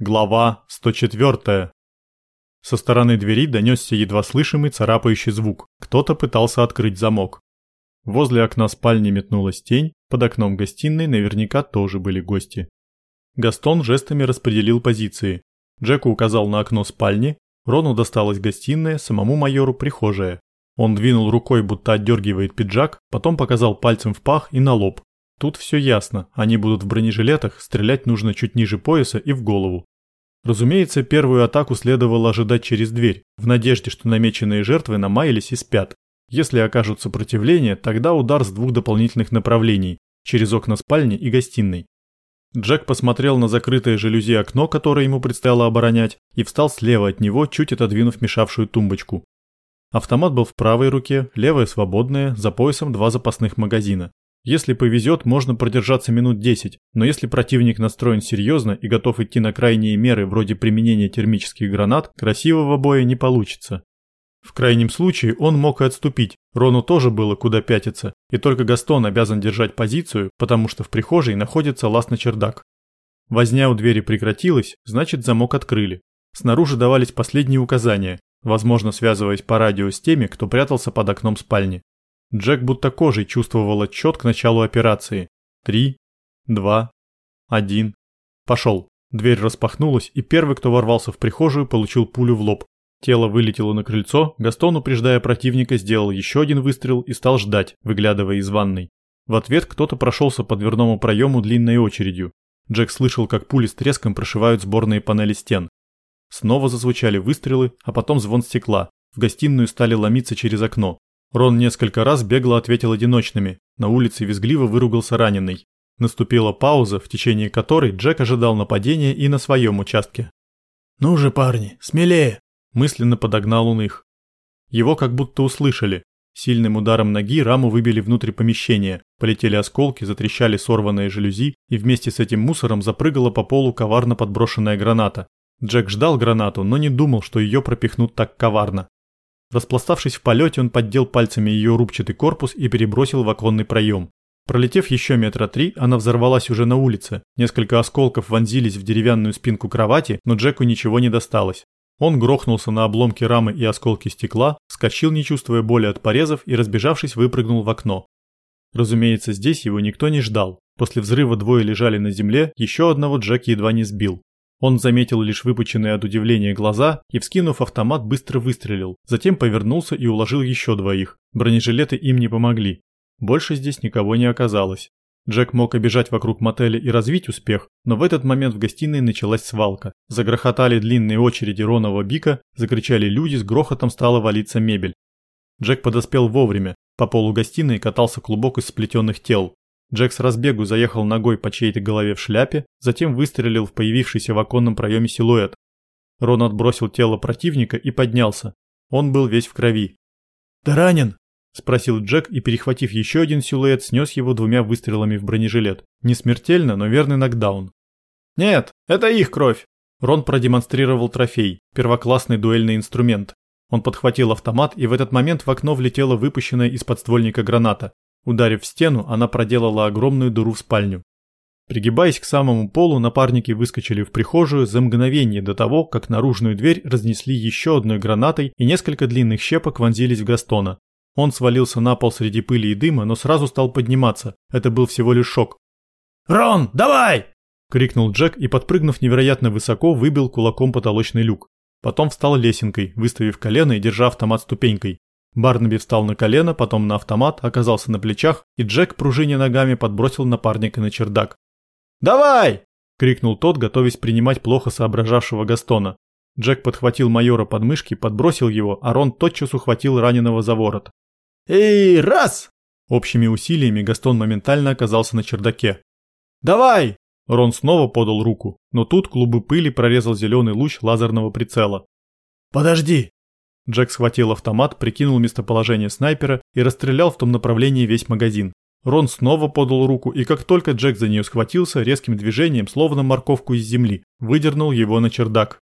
Глава 104. Со стороны двери донесся едва слышимый царапающий звук. Кто-то пытался открыть замок. Возле окна спальни метнулась тень, под окном гостиной наверняка тоже были гости. Гастон жестами распределил позиции. Джеку указал на окно спальни, Рону досталась гостиная, самому майору прихожая. Он двинул рукой, будто отдергивает пиджак, потом показал пальцем в пах и на лоб. Тут все ясно, они будут в бронежилетах, стрелять нужно чуть ниже пояса и в голову. Разумеется, первую атаку следовало ожидать через дверь, в надежде, что намеченные жертвы намаялись и спят. Если окажут сопротивление, тогда удар с двух дополнительных направлений, через окна спальни и гостиной. Джек посмотрел на закрытое жалюзи окно, которое ему предстояло оборонять, и встал слева от него, чуть отодвинув мешавшую тумбочку. Автомат был в правой руке, левая свободная, за поясом два запасных магазина. Если повезет, можно продержаться минут 10, но если противник настроен серьезно и готов идти на крайние меры вроде применения термических гранат, красивого боя не получится. В крайнем случае он мог и отступить, Рону тоже было куда пятиться, и только Гастон обязан держать позицию, потому что в прихожей находится лаз на чердак. Возня у двери прекратилась, значит замок открыли. Снаружи давались последние указания, возможно связываясь по радио с теми, кто прятался под окном спальни. Джек будто кожей чувствовал отчет к началу операции. Три, два, один. Пошел. Дверь распахнулась, и первый, кто ворвался в прихожую, получил пулю в лоб. Тело вылетело на крыльцо, Гастон, упреждая противника, сделал еще один выстрел и стал ждать, выглядывая из ванной. В ответ кто-то прошелся по дверному проему длинной очередью. Джек слышал, как пули с треском прошивают сборные панели стен. Снова зазвучали выстрелы, а потом звон стекла. В гостиную стали ломиться через окно. Рон несколько раз бегло ответил одиночными. На улице визгливо выругался раненый. Наступила пауза, в течение которой Джек ожидал нападения и на своем участке. «Ну же, парни, смелее!» Мысленно подогнал он их. Его как будто услышали. Сильным ударом ноги раму выбили внутрь помещения, полетели осколки, затрещали сорванные жалюзи, и вместе с этим мусором запрыгала по полу коварно подброшенная граната. Джек ждал гранату, но не думал, что ее пропихнут так коварно. Распластавшись в полете, он поддел пальцами ее рубчатый корпус и перебросил в оконный проем. Пролетев еще метра три, она взорвалась уже на улице. Несколько осколков вонзились в деревянную спинку кровати, но Джеку ничего не досталось. Он грохнулся на обломки рамы и осколки стекла, скочил, не чувствуя боли от порезов, и, разбежавшись, выпрыгнул в окно. Разумеется, здесь его никто не ждал. После взрыва двое лежали на земле, еще одного Джек едва не сбил. Он заметил лишь выпученные от удивления глаза и, вскинув автомат, быстро выстрелил. Затем повернулся и уложил еще двоих. Бронежилеты им не помогли. Больше здесь никого не оказалось. Джек мог обежать вокруг мотеля и развить успех, но в этот момент в гостиной началась свалка. Загрохотали длинные очереди Ронова Бика, закричали люди, с грохотом стала валиться мебель. Джек подоспел вовремя. По полу гостиной катался клубок из сплетенных тел. Джек с разбегу заехал ногой по чьей-то голове в шляпе, затем выстрелил в появившийся в оконном проеме силуэт. Рон отбросил тело противника и поднялся. Он был весь в крови. «Ты ранен?» – спросил Джек и, перехватив еще один силуэт, снес его двумя выстрелами в бронежилет. Не смертельно, но верный нокдаун. «Нет, это их кровь!» Рон продемонстрировал трофей, первоклассный дуэльный инструмент. Он подхватил автомат, и в этот момент в окно влетела выпущенная из подствольника граната. Ударив в стену, она проделала огромную дыру в спальню. Пригибаясь к самому полу, напарники выскочили в прихожую за мгновение до того, как наружную дверь разнесли еще одной гранатой и несколько длинных щепок вонзились в Гастона. Он свалился на пол среди пыли и дыма, но сразу стал подниматься. Это был всего лишь шок. «Рон, давай!» – крикнул Джек и, подпрыгнув невероятно высоко, выбил кулаком потолочный люк. Потом встал лесенкой, выставив колено и держа автомат ступенькой. Барнаби встал на колено, потом на автомат, оказался на плечах, и Джек, пружине ногами, подбросил напарника на чердак. «Давай!» – крикнул тот, готовясь принимать плохо соображавшего Гастона. Джек подхватил майора под мышки, подбросил его, а Рон тотчас ухватил раненого за ворот. «Эй, раз!» Общими усилиями Гастон моментально оказался на чердаке. «Давай!» Рон снова подал руку, но тут клубы пыли прорезал зеленый луч лазерного прицела. «Подожди!» Джек схватил автомат, прикинул местоположение снайпера и расстрелял в том направлении весь магазин. Рон снова подал руку, и как только Джек за нее схватился, резким движением, словно морковку из земли, выдернул его на чердак.